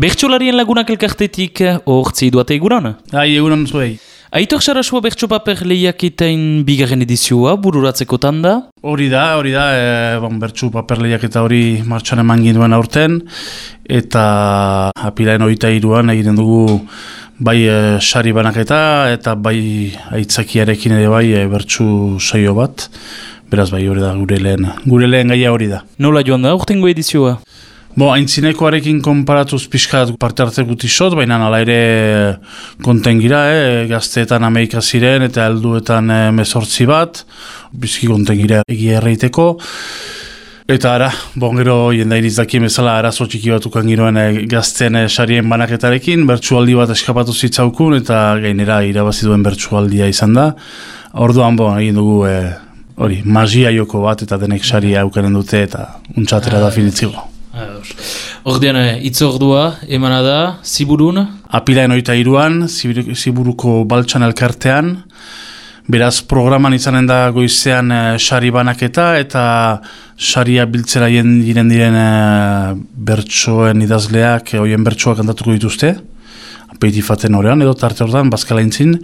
Bertxolarien lagunak elkartetik hortzi duate eguran? Hai, eguran zuei. Aitor Sarasua Bertxo Paper lehiaketain bigarren edizioa bururatzeko tanda? Hori da, hori da, e, bon, Bertxo Paper lehiaketa hori martxan eman ginduen aurten, eta apilaen horita iruan egiten dugu bai e, sari banaketa eta bai aitzakiarekin ere bai e, Bertxo saio bat, beraz bai hori da gure lehen, gure lehen gaia hori da. Nola joan da, urtengo edizioa? Bo, aintzinekoarekin konparatuz pixkat parte hartze guti baina nala ere konten gira, eh? gazteetan Amerika ziren eta helduetan eh, mezortzi bat, bizki konten gira egia erreiteko. Eta ara, bon gero jenda dakien bezala arazo txiki batukan giroen eh, gazten eh, sarien banaketarekin, bertsualdi bat eskapatu zitzaukun eta gainera irabazi duen bertsualdia izan da. Orduan, bon, egin dugu eh, hori, magia joko bat eta denek saria aukaren dute eta untxatera da finitzigo. Ordean, eh, itzordua, emana da, ziburun? Apilaen oita iruan, ziburuko baltsan elkartean. Beraz, programan izanen da goizean e, sari banaketa eta saria biltzera diren diren e, bertsoen idazleak, e, oien bertsoak kantatuko dituzte apetifaten horrean, edo tarte horretan, bazkalaintzin,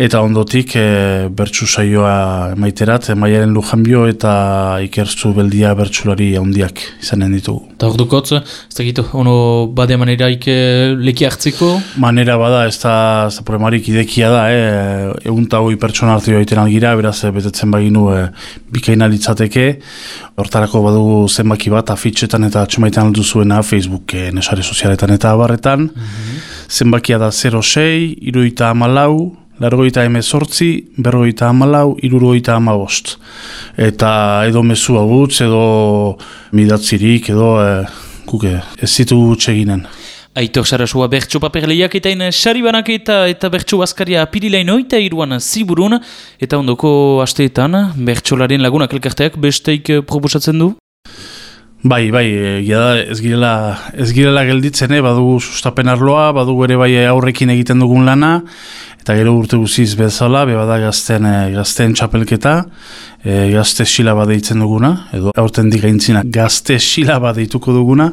eta ondotik e, bertsu saioa maiterat, e, maiaren lujanbio eta ikertzu beldia bertsulari handiak izanen ditugu. Eta hor dukotz, ez da gitu, ono bade manera ike leki hartzeko? Manera bada, ez da, ez da problemarik idekia da, e, egun eta hoi pertsona hartu joa algira, beraz, e, betetzen baginu e, bikaina ditzateke, hortarako badugu zenbaki bat, afitxetan eta atxemaitan alduzuena, Facebooken, esare sozialetan eta abarretan, mm zenbakia da 06, iruita amalau, largoita emezortzi, berroita amalau, iruroita amabost. Eta edo mezu agutz, edo midatzirik, edo e, kuke, ez zitu txeginen. Aitor Sarasua bertso paper lehiaketain sari banaketa eta bertso baskaria apirilain oita iruan ziburun eta ondoko asteetan bertsolaren lagunak elkarteak besteik proposatzen du? Bai, bai, da, ez girela, ez girela gelditzen, eh? badugu sustapen arloa, badugu ere bai aurrekin egiten dugun lana, eta gero urte guziz bezala, be bada gazten, eh, gazten txapelketa, e, gazte sila badeitzen duguna, edo aurten digaintzina gazte sila badeituko duguna,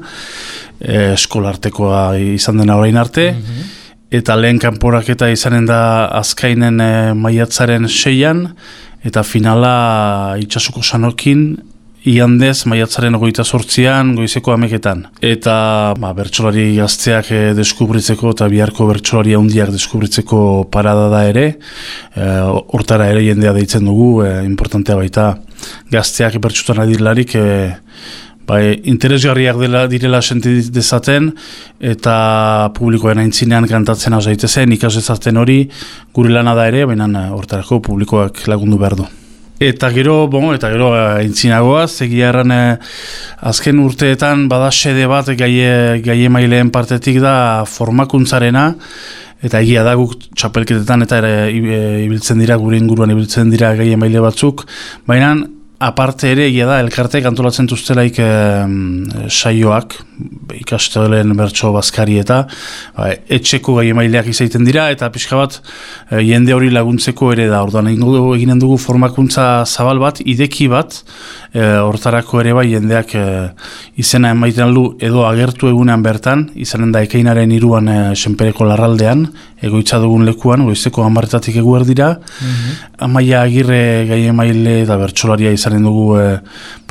e, eskolartekoa izan dena orain arte, mhm. eta lehen kanporaketa izanen da azkainen e, maiatzaren seian, eta finala itxasuko sanokin, iandez maiatzaren ogoita sortzian goizeko ameketan. Eta ba, bertsolari gazteak e, deskubritzeko eta biharko bertsolari handiak deskubritzeko parada da ere, e, hortara ere jendea deitzen dugu, e, importantea baita gazteak bertsutan adilarik, e, bai, interesgarriak dela, direla senti dezaten eta publikoen aintzinean kantatzen hau zaitezen, ikas dezaten hori, gure lana da ere, baina hortarako publikoak lagundu behar du. Eta gero, bon, eta gero, aintzinagoa, zegia erran eh, azken urteetan bada sede bat gaie, gaie maileen partetik da formakuntzarena, eta egia da guk txapelketetan eta ere ibiltzen dira, gure inguruan ibiltzen dira gaie maile batzuk, baina aparte ere egia da elkartek antolatzen duztelaik e, saioak ikastolen bertso bazkari eta ba, etxeko gai emaileak izaiten dira eta pixka bat e, jende hori laguntzeko ere da. Orduan eginen dugu formakuntza zabal bat ideki bat e, hortarako ere bai jendeak e, izena emaiten aldu edo agertu egunean bertan izanen da ekeinaren iruan e, senpereko larraldean egoitza dugun lekuan goizeko amartatik eguer dira. Mm amaia agirre gai emaile eta bertsolaria izan izanen dugu e,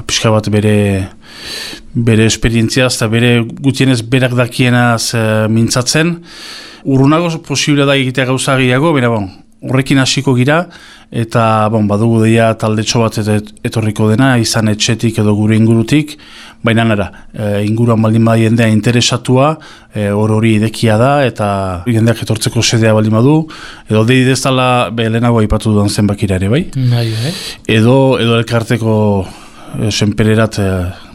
pixka bat bere bere esperientziaz eta bere gutienez berak dakienaz e, mintzatzen. Urrunago posible da egitea gauza gehiago, bera bon, horrekin hasiko gira, eta bon, badugu deia talde bat etorriko dena, izan etxetik edo gure ingurutik, baina nara, e, inguruan baldin bada jendea interesatua, e, hor hori idekia da, eta jendeak etortzeko sedea baldin badu, edo dei dezala lehenago aipatu duan zenbakira ere, bai? Bai, bai. Edo, edo elkarteko e, senpererat e,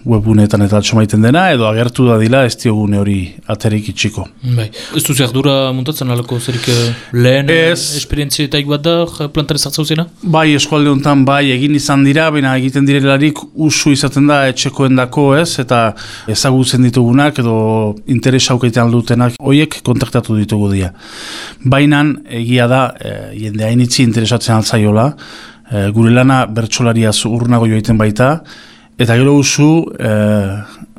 webunetan eta atxomaiten dena, edo agertu da dila ez diogune hori aterik itxiko. Bai. Ez duzi ardura muntatzen alako zerik eh, lehen eh, ez, esperientzia bat da plantare zartzau zena? Bai, eskualde honetan bai egin izan dira, baina egiten direlarik usu izaten da etxekoen dako ez, eta ezagutzen ditugunak edo interesa auketean dutenak, hoiek kontaktatu ditugu dira. Baina egia da, e, jende hainitzi interesatzen altzaiola, gure lana bertsolariaz urnago joiten baita, Eta gero usu, e,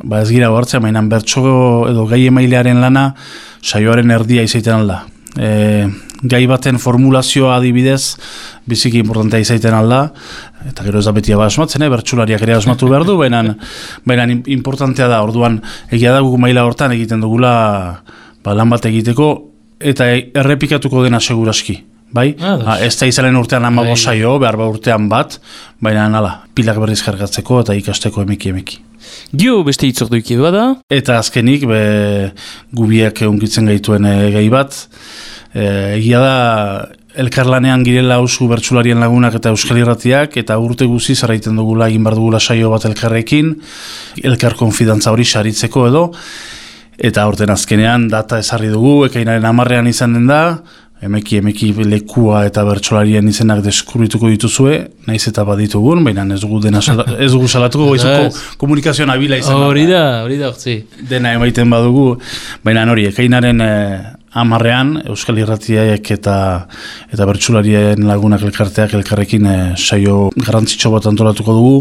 ba ez gira hartzea, mainan bertso edo gai emailearen lana saioaren erdia izaiten alda. E, gai baten formulazioa adibidez, biziki importantea izaiten alda, eta gero ez da beti asmatzen, eh? bertsulariak ere asmatu behar du, baina, baina importantea da, orduan egia da guk maila hortan egiten dugula ba, lan bat egiteko, eta errepikatuko dena seguraski. Bai? Ah, ez da izalen urtean amago bai. saio, behar ba urtean bat, baina nala, pilak berriz jargatzeko eta ikasteko emeki emeki. Gio beste itzordu da? Eta azkenik, be, gubiak unkitzen gaituen e, gai bat, e, egia da, elkarlanean girela usu bertsularien lagunak eta euskal irratiak, eta urte guzi zarraiten dugula, egin bar dugula saio bat elkarrekin, elkar konfidantza hori saritzeko edo, eta urten azkenean data ezarri dugu, ekainaren amarrean izan den da, emeki emeki lekua eta bertsolarien izenak deskurrituko dituzue, naiz eta baditugun, baina ez dugu dena ez dugu salatuko goizoko komunikazioan abila izan. Hori da, hori da, hori Dena emaiten badugu, baina hori, ekainaren eh, amarrean, Euskal Irratiaek eta eta bertsolarien lagunak elkarteak elkarrekin eh, saio garantzitxo bat antolatuko dugu,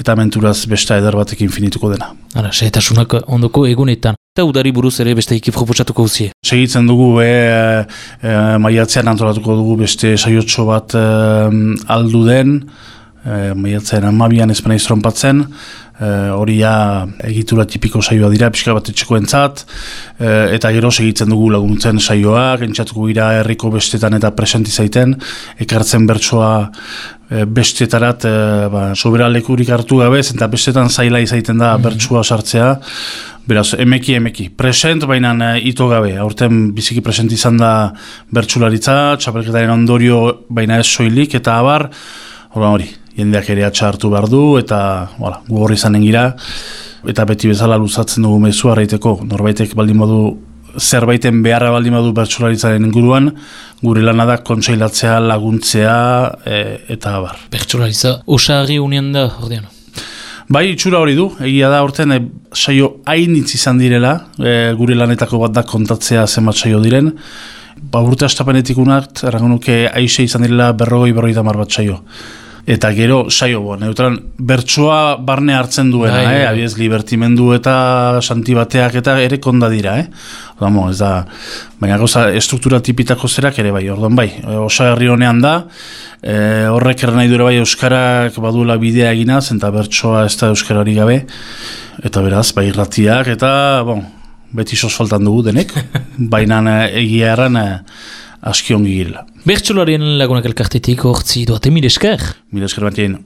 eta menturaz besta eder batekin finituko dena. Hala, saetasunak ondoko egunetan. Eta udari buruz ere beste iki proposatuko guzie. Segitzen dugu, e, e, maiatzean antolatuko dugu beste saiotxo bat e, aldu den, e, maiatzean amabian ezpena iztrompatzen, hori ja egitura tipiko saioa dira, pixka bat etxeko entzat, eta gero segitzen dugu laguntzen saioa, gentsatuko gira herriko bestetan eta presenti zaiten, ekartzen bertsoa e, bestetarat e, ba, sobera lekurik hartu gabe, eta bestetan zaila izaiten da mm bertsua sartzea, Beraz, emeki, emeki. Present, baina ito gabe. Aurten biziki present izan da bertsularitza, txapelketaren ondorio baina ez soilik, eta abar, hori, jendeak ere atxartu behar du, eta voilà, gu horri izanen gira, eta beti bezala luzatzen dugu mezu arraiteko. Norbaitek baldin modu zerbaiten beharra baldin badu bertsularitzaren inguruan, gure lana da kontseilatzea, laguntzea, e, eta abar. Bertsularitza, osagri unien da, ordean. Bai, itxura hori du, egia da orten e, saio hainitz izan direla, e, gure lanetako bat da kontatzea zenbat saio diren. Ba, urte astapenetik unat, errango nuke aixe izan direla berrogoi berroi damar bat saio. Eta gero, saio bo, neutran, bertsoa barne hartzen duena, bai, eh? Bai. abiez, libertimendu eta santibateak eta ere konda dira, eh? Odamo, ez da, baina gauza, estruktura tipitako zerak ere bai, orduan bai, osa herri honean da, e, horrek erren nahi dure bai Euskarak badula bidea eginaz, eta bertsoa ez da Euskarari gabe, eta beraz, bai irratiak, eta, bon, beti sos faltan dugu denek, baina eh, egia erran, eh, aski ongi girela. Bertxolarien lagunak elkartetik hortzi duate mire esker? Mire esker batien.